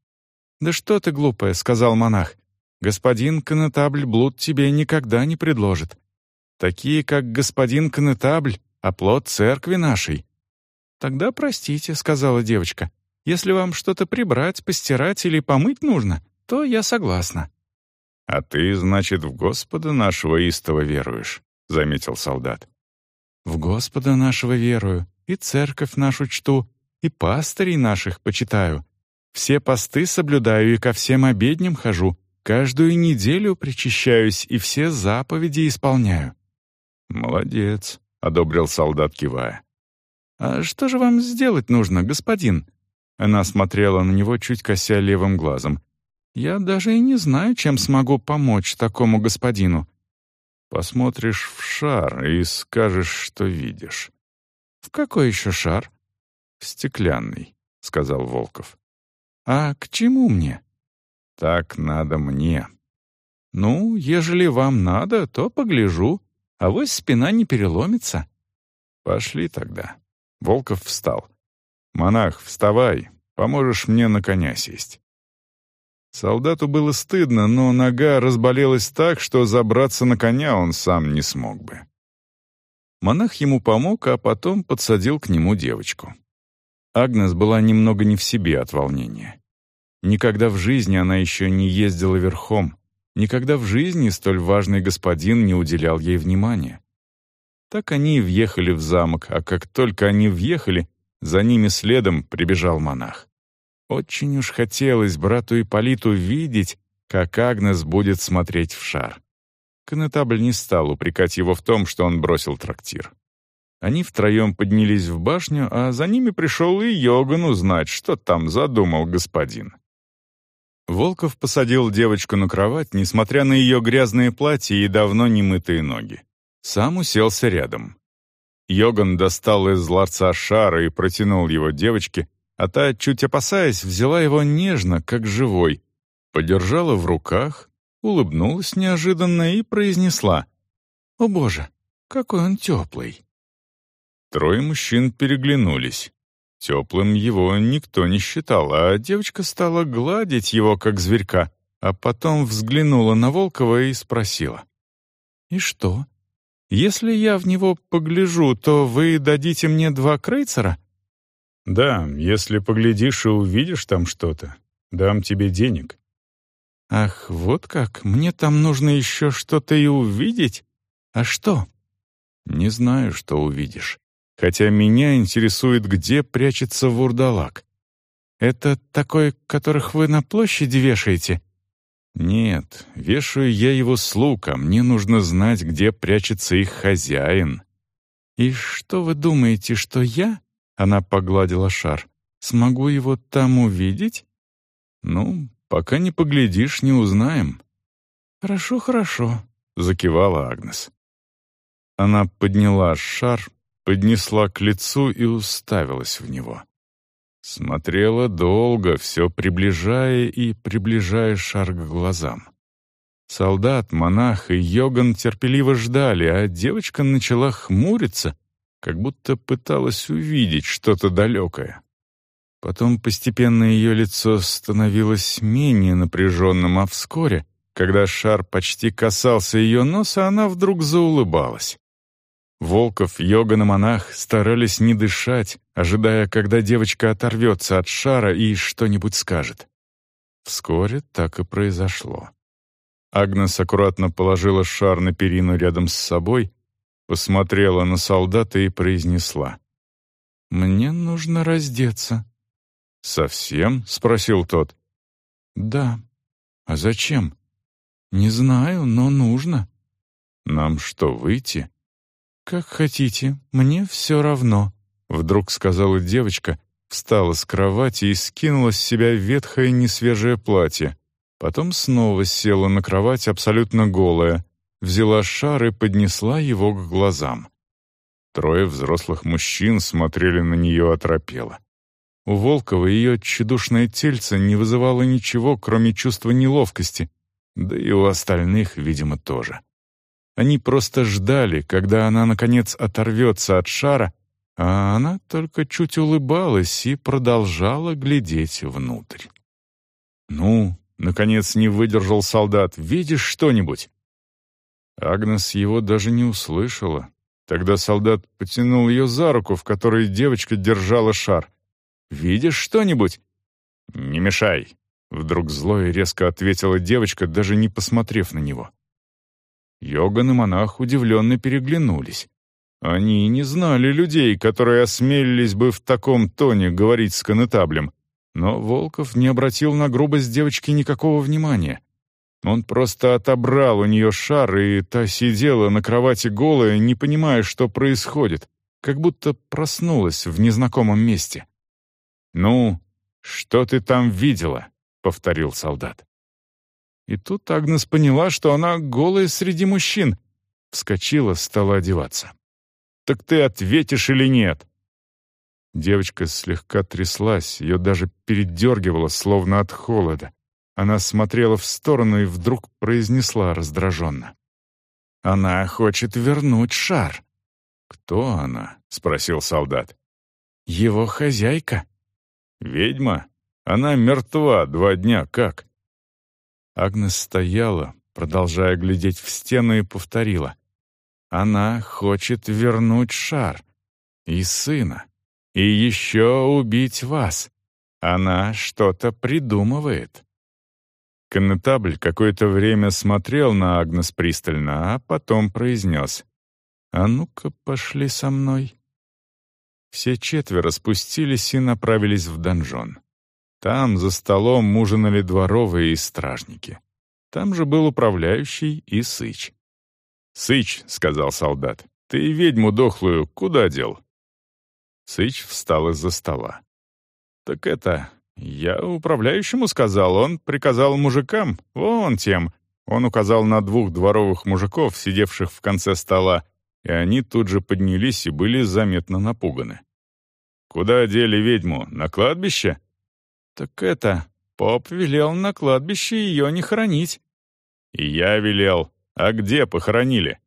Speaker 2: «Да что ты, глупая», — сказал монах. «Господин конетабль блуд тебе никогда не предложит. Такие, как господин конетабль, оплот церкви нашей». «Тогда простите», — сказала девочка. «Если вам что-то прибрать, постирать или помыть нужно, то я согласна». «А ты, значит, в Господа нашего истово веруешь», — заметил солдат. «В Господа нашего верую, и церковь нашу чту, и пастырей наших почитаю. Все посты соблюдаю и ко всем обедням хожу, каждую неделю причащаюсь и все заповеди исполняю». «Молодец», — одобрил солдат, кивая. «А что же вам сделать нужно, господин?» Она смотрела на него, чуть кося левым глазом. «Я даже и не знаю, чем смогу помочь такому господину». «Посмотришь в шар и скажешь, что видишь». «В какой еще шар?» «В стеклянный», — сказал Волков. «А к чему мне?» «Так надо мне». «Ну, ежели вам надо, то погляжу, а вось спина не переломится». «Пошли тогда». Волков встал. «Монах, вставай, поможешь мне на коня сесть». Солдату было стыдно, но нога разболелась так, что забраться на коня он сам не смог бы. Монах ему помог, а потом подсадил к нему девочку. Агнес была немного не в себе от волнения. Никогда в жизни она еще не ездила верхом, никогда в жизни столь важный господин не уделял ей внимания. Так они и въехали в замок, а как только они въехали, за ними следом прибежал монах. Очень уж хотелось брату Ипполиту видеть, как Агнес будет смотреть в шар. Конетабль не стал упрекать его в том, что он бросил трактир. Они втроем поднялись в башню, а за ними пришел и Йоган узнать, что там задумал господин. Волков посадил девочку на кровать, несмотря на ее грязные платья и давно немытые ноги. Сам уселся рядом. Йоган достал из ларца шара и протянул его девочке, а та, чуть опасаясь, взяла его нежно, как живой, подержала в руках, улыбнулась неожиданно и произнесла «О боже, какой он теплый!» Трое мужчин переглянулись. Теплым его никто не считал, а девочка стала гладить его, как зверька, а потом взглянула на Волкова и спросила. «И что, если я в него погляжу, то вы дадите мне два крейцера?» «Да, если поглядишь и увидишь там что-то, дам тебе денег». «Ах, вот как, мне там нужно еще что-то и увидеть? А что?» «Не знаю, что увидишь. Хотя меня интересует, где прячется вурдалак. Это такой, которых вы на площади вешаете?» «Нет, вешаю я его слуг, а мне нужно знать, где прячется их хозяин». «И что вы думаете, что я?» — она погладила шар. «Смогу его там увидеть?» «Ну, пока не поглядишь, не узнаем». «Хорошо, хорошо», — закивала Агнес. Она подняла шар, поднесла к лицу и уставилась в него. Смотрела долго, все приближая и приближая шар к глазам. Солдат, монах и йоган терпеливо ждали, а девочка начала хмуриться, как будто пыталась увидеть что-то далекое. Потом постепенно ее лицо становилось менее напряженным, а вскоре, когда шар почти касался ее носа, она вдруг заулыбалась. Волков, Йоган и монах старались не дышать, ожидая, когда девочка оторвется от шара и что-нибудь скажет. Вскоре так и произошло. Агнес аккуратно положила шар на перину рядом с собой, посмотрела на солдата и произнесла. «Мне нужно раздеться». «Совсем?» — спросил тот. «Да. А зачем?» «Не знаю, но нужно». «Нам что, выйти?» «Как хотите, мне все равно», — вдруг сказала девочка, встала с кровати и скинула с себя ветхое несвежее платье. Потом снова села на кровать абсолютно голая, взяла шар и поднесла его к глазам. Трое взрослых мужчин смотрели на нее оторопело. У Волкова ее тщедушное тельце не вызывало ничего, кроме чувства неловкости, да и у остальных, видимо, тоже. Они просто ждали, когда она, наконец, оторвется от шара, а она только чуть улыбалась и продолжала глядеть внутрь. «Ну, наконец не выдержал солдат, видишь что-нибудь?» Агнес его даже не услышала. Тогда солдат потянул ее за руку, в которой девочка держала шар. «Видишь что-нибудь?» «Не мешай», — вдруг зло и резко ответила девочка, даже не посмотрев на него. Йоган и монах удивленно переглянулись. Они не знали людей, которые осмелились бы в таком тоне говорить с конетаблем, но Волков не обратил на грубость девочки никакого внимания. Он просто отобрал у нее шар, и та сидела на кровати голая, не понимая, что происходит, как будто проснулась в незнакомом месте. «Ну, что ты там видела?» — повторил солдат. И тут Агнес поняла, что она голая среди мужчин. Вскочила, стала одеваться. «Так ты ответишь или нет?» Девочка слегка тряслась, ее даже передергивало, словно от холода. Она смотрела в сторону и вдруг произнесла раздраженно. «Она хочет вернуть шар». «Кто она?» — спросил солдат. «Его хозяйка». «Ведьма? Она мертва два дня, как?» Агнес стояла, продолжая глядеть в стену, и повторила. «Она хочет вернуть шар. И сына. И еще убить вас. Она что-то придумывает». Коннетабль какое-то время смотрел на Агнес пристально, а потом произнес. «А ну-ка, пошли со мной». Все четверо спустились и направились в донжон. Там за столом ужинали дворовые и стражники. Там же был управляющий и Сыч. «Сыч», — сказал солдат, — «ты ведьму дохлую куда дел?» Сыч встал из-за стола. «Так это, «Я управляющему сказал, он приказал мужикам, вон тем». Он указал на двух дворовых мужиков, сидевших в конце стола, и они тут же поднялись и были заметно напуганы. «Куда дели ведьму? На кладбище?» «Так это, поп велел на кладбище ее не хранить». «И я велел. А где похоронили?»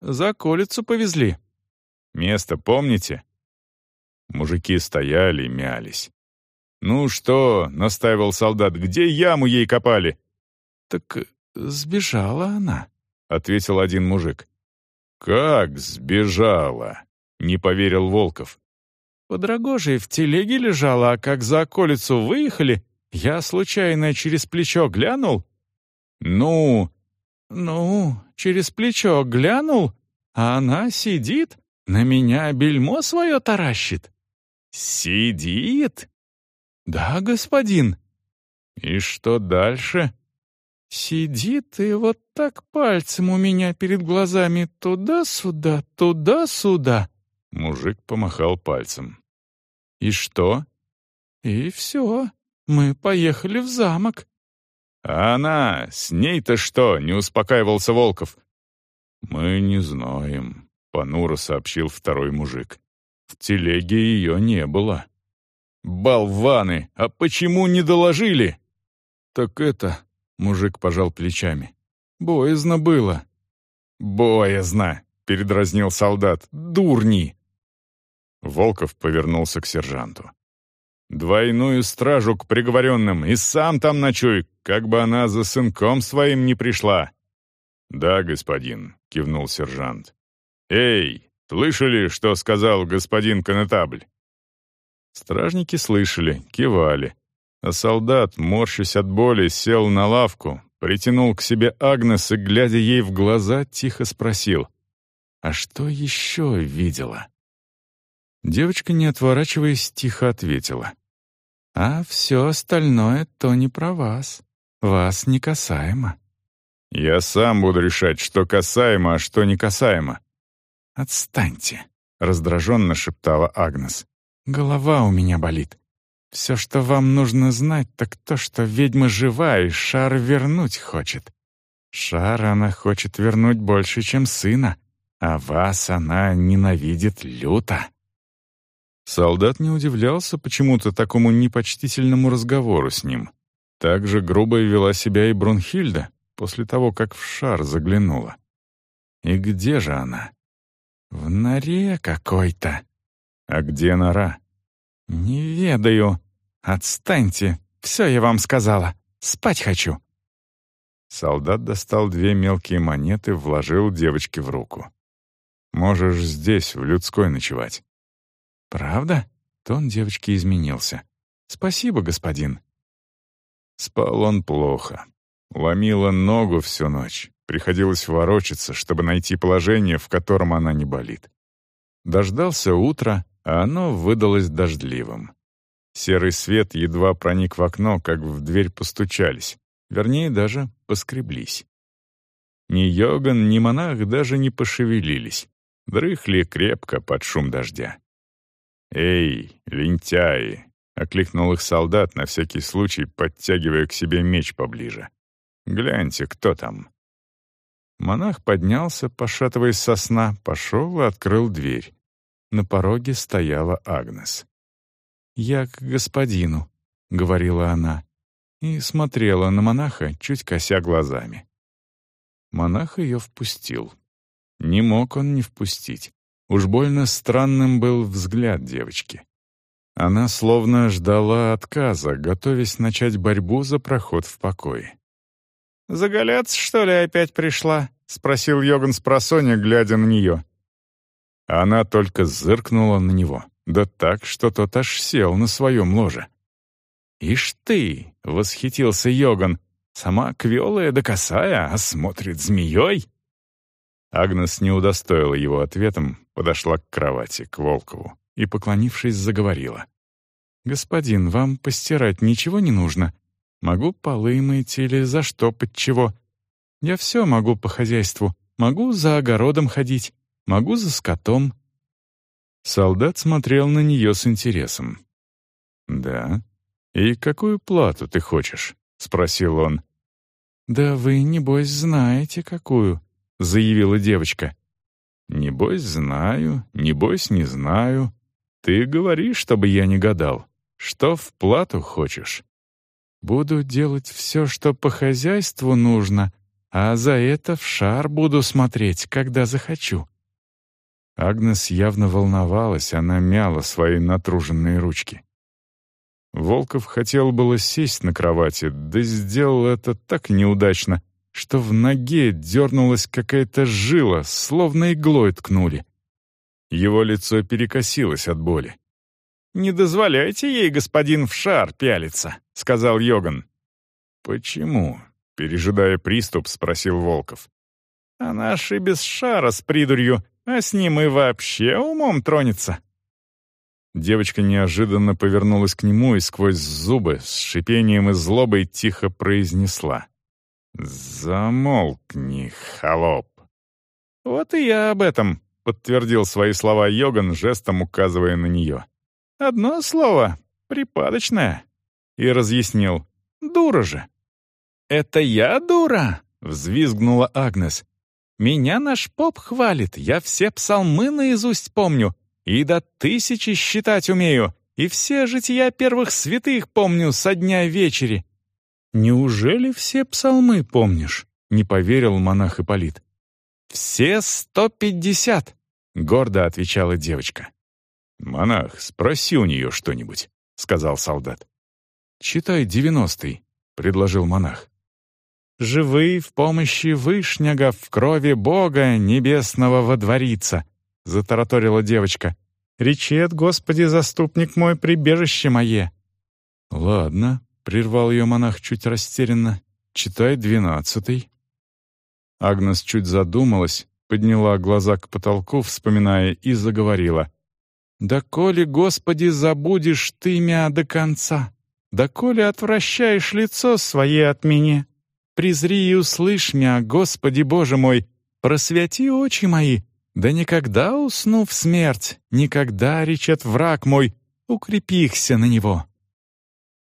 Speaker 2: «За колицу повезли». «Место помните?» Мужики стояли, мялись. «Ну что?» — настаивал солдат. «Где яму ей копали?» «Так сбежала она», — ответил один мужик. «Как сбежала?» — не поверил Волков. «Под рогожей в телеге лежала, а как за околицу выехали, я случайно через плечо глянул». «Ну?» «Ну, через плечо глянул, а она сидит, на меня бельмо свое таращит». «Сидит?» «Да, господин». «И что дальше?» «Сидит и вот так пальцем у меня перед глазами туда-сюда, туда-сюда». Мужик помахал пальцем. «И что?» «И все. Мы поехали в замок». «А она? С ней-то что?» — не успокаивался Волков. «Мы не знаем», — понуро сообщил второй мужик. «В телеге ее не было». «Болваны! А почему не доложили?» «Так это...» — мужик пожал плечами. «Боязно было». «Боязно!» — передразнил солдат. «Дурни!» Волков повернулся к сержанту. «Двойную стражу к приговоренным, и сам там ночуй, как бы она за сынком своим не пришла». «Да, господин», — кивнул сержант. «Эй, слышали, что сказал господин конетабль?» Стражники слышали, кивали. А солдат, морщась от боли, сел на лавку, притянул к себе Агнес и, глядя ей в глаза, тихо спросил. «А что еще видела?» Девочка, не отворачиваясь, тихо ответила. «А все остальное то не про вас. Вас не касаемо». «Я сам буду решать, что касаемо, а что не касаемо». «Отстаньте», — раздраженно шептала Агнес. «Голова у меня болит. Все, что вам нужно знать, так то, что ведьма жива и шар вернуть хочет. Шар она хочет вернуть больше, чем сына, а вас она ненавидит люто».
Speaker 1: Солдат не удивлялся почему-то такому непочтительному разговору с ним. Так же грубо вела себя и Брунхильда после того, как в шар заглянула. И где же она?
Speaker 2: В норе какой-то.
Speaker 1: А где нора?
Speaker 2: Не ведаю. Отстаньте. Все я вам сказала. Спать хочу.
Speaker 1: Солдат достал две мелкие монеты, вложил девочке в руку. «Можешь здесь, в людской, ночевать».
Speaker 2: «Правда?» — тон девочки изменился. «Спасибо, господин».
Speaker 1: Спал он плохо. Ломила ногу всю ночь. Приходилось ворочаться, чтобы найти положение, в котором она не болит. Дождался утра, а оно выдалось дождливым. Серый свет едва проник в окно, как в дверь постучались. Вернее, даже поскреблись. Ни Йоган, ни монах даже не пошевелились. Дрыхли крепко под шум дождя. «Эй, лентяи!» — окликнул их солдат, на всякий случай подтягивая к себе меч поближе. «Гляньте, кто там?» Монах поднялся, пошатываясь со сна, пошел и открыл дверь. На пороге стояла Агнес.
Speaker 2: «Я к господину», — говорила она, и смотрела на монаха, чуть кося глазами.
Speaker 1: Монах ее впустил. Не мог он не впустить. Уж больно странным был взгляд девочки. Она словно ждала отказа, готовясь начать борьбу за проход в покое.
Speaker 2: «Заголяться, что ли, опять пришла?» — спросил Йоган с просонья, глядя на нее.
Speaker 1: Она только зыркнула на него, да так, что тот аж сел на своем ложе.
Speaker 2: «Ишь ты!» — восхитился Йоган. «Сама квелая да косая, а смотрит змеей?»
Speaker 1: Агнес не удостоила его ответом, подошла к кровати, к Волкову, и, поклонившись, заговорила.
Speaker 2: «Господин, вам постирать ничего не нужно? Могу полы мыть или заштопать чего. Я все могу по хозяйству. Могу за огородом ходить, могу за скотом».
Speaker 1: Солдат смотрел на нее с интересом. «Да? И какую плату ты хочешь?» — спросил он.
Speaker 2: «Да вы, небось, знаете, какую», — заявила девочка.
Speaker 1: «Небось, знаю, небось, не знаю. Ты говори, чтобы я не гадал. Что в плату хочешь?»
Speaker 2: Буду делать все, что по хозяйству нужно, а за это в шар буду смотреть, когда захочу».
Speaker 1: Агнес явно волновалась, она мяла свои натруженные ручки. Волков хотел было сесть на кровати, да сделал это так неудачно, что в ноге дернулась какая-то жила, словно иглой ткнули. Его лицо перекосилось от боли.
Speaker 2: «Не дозволяйте ей, господин, в шар пялиться», — сказал Йоган.
Speaker 1: «Почему?» — пережидая приступ, спросил Волков.
Speaker 2: «Она ж и без шара с придурью, а с ним и вообще умом тронется».
Speaker 1: Девочка неожиданно повернулась к нему и сквозь зубы с шипением и злобой тихо произнесла. «Замолкни, холоп!»
Speaker 2: «Вот и я об этом», — подтвердил свои слова Йоган, жестом указывая на нее. Одно слово — припадочное. И разъяснил. Дура же. «Это я дура?» — взвизгнула Агнес. «Меня наш поп хвалит, я все псалмы наизусть помню, и до тысячи считать умею, и все жития первых святых помню со дня вечери». «Неужели все псалмы помнишь?» — не поверил монах Ипполит. «Все сто пятьдесят», — гордо отвечала девочка.
Speaker 1: «Монах, спроси у нее что-нибудь», — сказал солдат.
Speaker 2: «Читай девяностый», — предложил монах. «Живы в помощи Вышняга в крови Бога небесного водворится», — затараторила девочка. «Речет, Господи, заступник мой, прибежище мое».
Speaker 1: «Ладно», — прервал ее монах чуть растерянно. «Читай двенадцатый». Агнес чуть задумалась, подняла глаза к потолку, вспоминая, и заговорила.
Speaker 2: Да коли, Господи, забудешь ты мя до конца, да коли отвращаешь лицо свое от меня, презри и услышь мя, Господи Боже мой, просвети очи мои, Да никогда усну в смерть, никогда речет враг мой, укрепихся на него».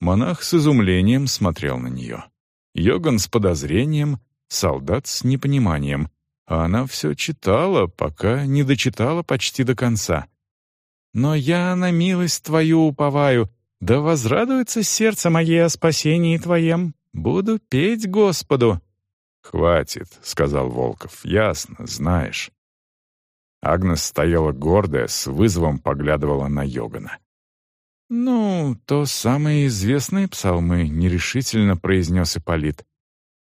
Speaker 2: Монах с изумлением смотрел на нее. Йоган с подозрением, солдат с непониманием. А она все читала, пока не дочитала почти до конца. «Но я на милость твою уповаю, да возрадуется сердце мое о спасении твоем. Буду петь Господу».
Speaker 1: «Хватит», — сказал Волков, — «ясно, знаешь». Агнес стояла гордая, с вызовом поглядывала на Йогана.
Speaker 2: «Ну, то самые известные псалмы», — нерешительно произнес Ипполит.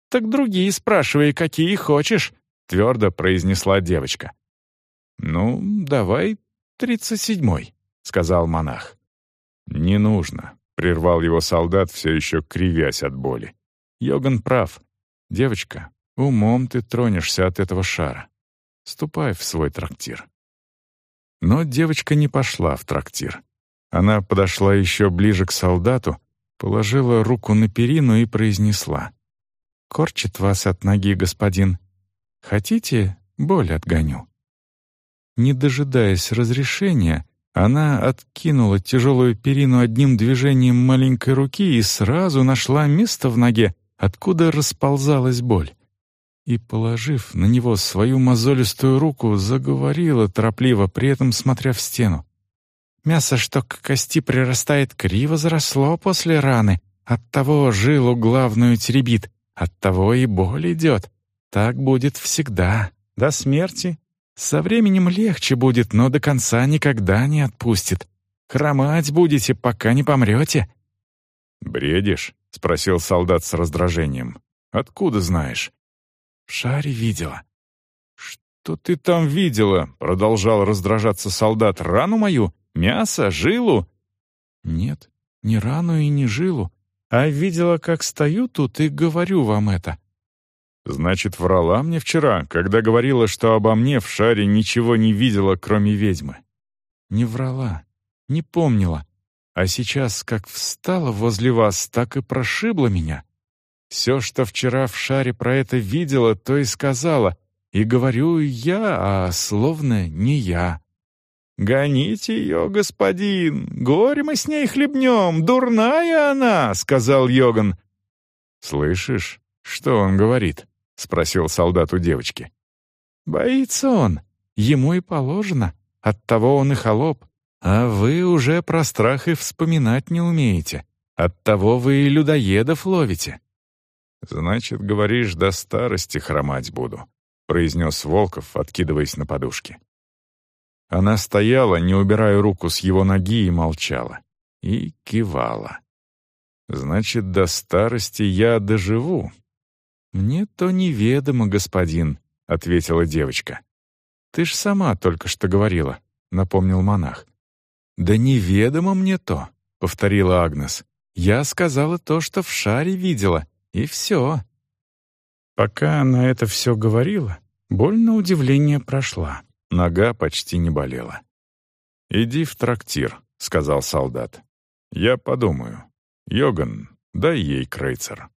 Speaker 2: «Так другие спрашивай, какие хочешь», — твердо произнесла девочка. «Ну, давай тридцать седьмой», — сказал монах.
Speaker 1: «Не нужно», — прервал его солдат, все еще кривясь от боли.
Speaker 2: «Йоган прав. Девочка, умом ты тронешься от этого шара. Ступай в свой трактир». Но девочка не пошла в трактир. Она подошла еще ближе к солдату, положила руку на перину и произнесла. «Корчит вас от ноги, господин. Хотите, боль отгоню?» Не дожидаясь разрешения, она откинула тяжелую перину одним движением маленькой руки и сразу нашла место в ноге, откуда расползалась боль. И, положив на него свою мозолистую руку, заговорила торопливо, при этом смотря в стену. Мясо, что к кости прирастает, криво заросло после раны. Оттого жилу главную теребит, оттого и боль идет. Так будет всегда, до смерти. Со временем легче будет, но до конца никогда не отпустит. Хромать будете, пока не помрете».
Speaker 1: «Бредишь?» — спросил солдат с раздражением. «Откуда знаешь?»
Speaker 2: «В шаре видела».
Speaker 1: «Что ты там видела?» — продолжал раздражаться солдат. «Рану мою? Мясо? Жилу?»
Speaker 2: «Нет, не рану и не жилу, а видела, как стою тут и говорю вам это».
Speaker 1: «Значит, врала мне вчера, когда говорила, что обо мне в шаре ничего не видела, кроме ведьмы».
Speaker 2: «Не врала, не помнила. А сейчас, как встала возле вас, так и прошибла меня. Все, что вчера в шаре про это видела, то и сказала. И говорю я, а словно не я».
Speaker 1: «Гоните ее, господин! Горе мы с ней хлебнем! Дурная она!» — сказал Йоган.
Speaker 2: «Слышишь, что он говорит?» — спросил солдат у девочки. «Боится он. Ему и положено. Оттого он и холоп. А вы уже про страх и вспоминать не умеете. Оттого вы и людоедов ловите».
Speaker 1: «Значит, говоришь, до старости хромать буду», — произнес Волков, откидываясь на подушке.
Speaker 2: Она стояла, не убирая руку с его ноги, и молчала. И кивала. «Значит, до старости я доживу». «Мне то неведомо, господин», — ответила девочка. «Ты ж сама только что говорила», — напомнил монах. «Да неведомо мне то», — повторила Агнес. «Я сказала то, что в шаре видела, и все». Пока она это все говорила, боль на удивление прошла. Нога почти не болела.
Speaker 1: «Иди в трактир», — сказал солдат. «Я подумаю. Йоган, дай ей крейцер».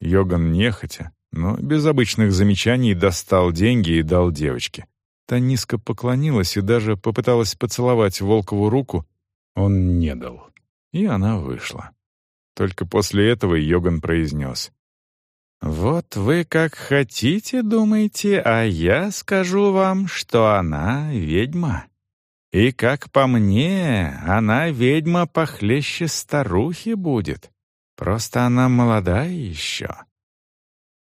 Speaker 2: Йоган нехотя, но без обычных замечаний достал деньги и дал девочке. Та низко поклонилась и даже попыталась поцеловать Волкову руку. Он не дал. И она вышла. Только после этого Йоган произнес. «Вот вы как хотите, думаете, а я скажу вам, что она ведьма. И, как по мне, она ведьма похлеще старухи будет. Просто она молодая еще».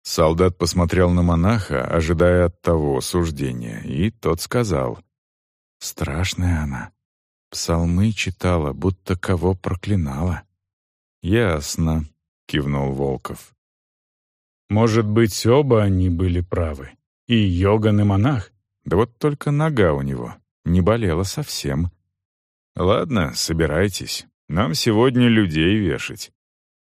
Speaker 1: Солдат посмотрел на монаха, ожидая от того суждения, и тот сказал.
Speaker 2: «Страшная она. Псалмы читала, будто кого проклинала».
Speaker 1: «Ясно», — кивнул Волков.
Speaker 2: Может быть, оба они были правы. И Йоган, и монах. Да вот только нога у него не болела совсем.
Speaker 1: Ладно, собирайтесь. Нам сегодня людей вешать.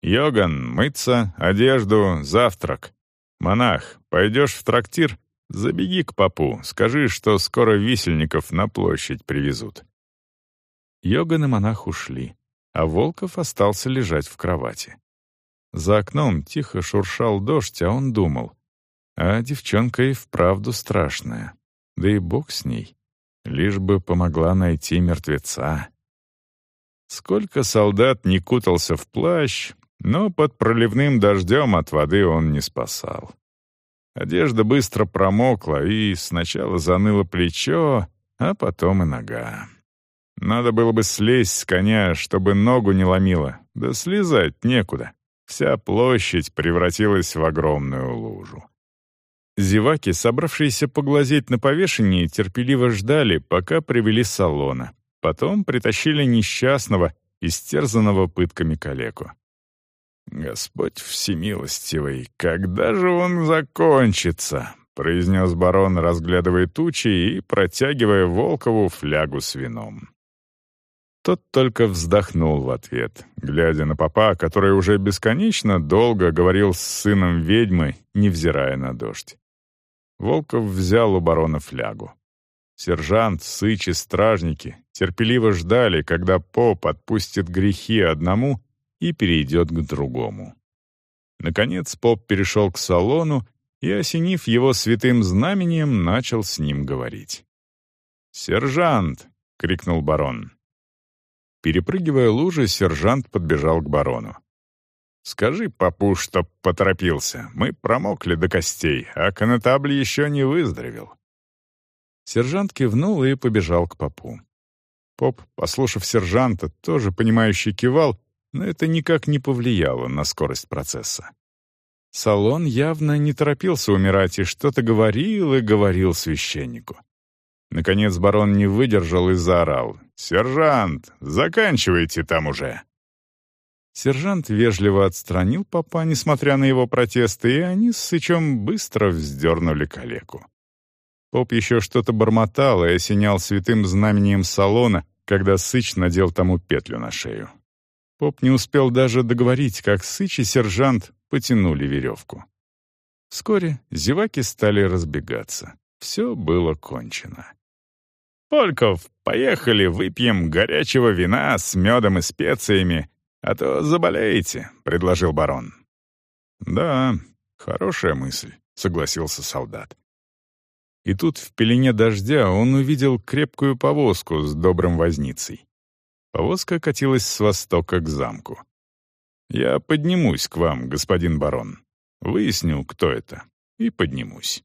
Speaker 1: Йоган, мыться, одежду, завтрак. Монах, пойдешь в трактир? Забеги к попу, скажи, что скоро висельников на площадь привезут.
Speaker 2: Йоган и монах ушли, а Волков остался лежать в кровати. За окном тихо шуршал дождь, а он думал. А девчонка и вправду страшная. Да и бог с ней. Лишь бы помогла найти мертвеца. Сколько солдат не кутался в плащ, но под проливным дождем от воды он не спасал. Одежда быстро промокла, и сначала заныло плечо, а потом и нога. Надо было бы слезть с коня, чтобы ногу не ломило, да слезать некуда. Вся площадь превратилась в огромную лужу. Зеваки, собравшиеся поглазеть на повешение, терпеливо ждали, пока привели салона. Потом притащили несчастного, истерзанного пытками калеку. «Господь всемилостивый, когда же он закончится?» — произнес барон, разглядывая тучи и протягивая Волкову флягу с вином. Тот только вздохнул в ответ, глядя на папа, который уже бесконечно долго говорил с сыном ведьмы, невзирая на дождь. Волков взял у барона флягу. Сержант, сыч и стражники терпеливо ждали, когда поп отпустит грехи одному и перейдет к другому. Наконец поп перешел к салону и, осенив его святым знамением, начал с ним говорить. «Сержант!» — крикнул барон. Перепрыгивая лужи, сержант подбежал к барону. «Скажи папу, чтоб поторопился. Мы промокли до костей, а конетабль еще не выздоровел». Сержант кивнул и побежал к попу. Поп, послушав сержанта, тоже понимающий кивал, но это никак не повлияло на скорость процесса. Салон явно не торопился умирать и что-то говорил и говорил священнику. Наконец барон не выдержал и заорал. «Сержант, заканчивайте там уже!» Сержант вежливо отстранил папа, несмотря на его протесты, и они с Сычом быстро вздернули калеку. Поп еще что-то бормотал и осенял святым знамением салона, когда Сыч надел тому петлю на шею. Поп не успел даже договорить, как Сыч и сержант потянули веревку. Вскоре зеваки стали разбегаться. Все было кончено. «Польков, поехали, выпьем горячего вина с медом и специями, а то заболеете», — предложил барон. «Да, хорошая мысль», — согласился солдат. И тут в пелене дождя он увидел крепкую повозку с добрым возницей. Повозка катилась с востока к замку. «Я поднимусь к вам, господин барон. Выясню, кто это, и поднимусь».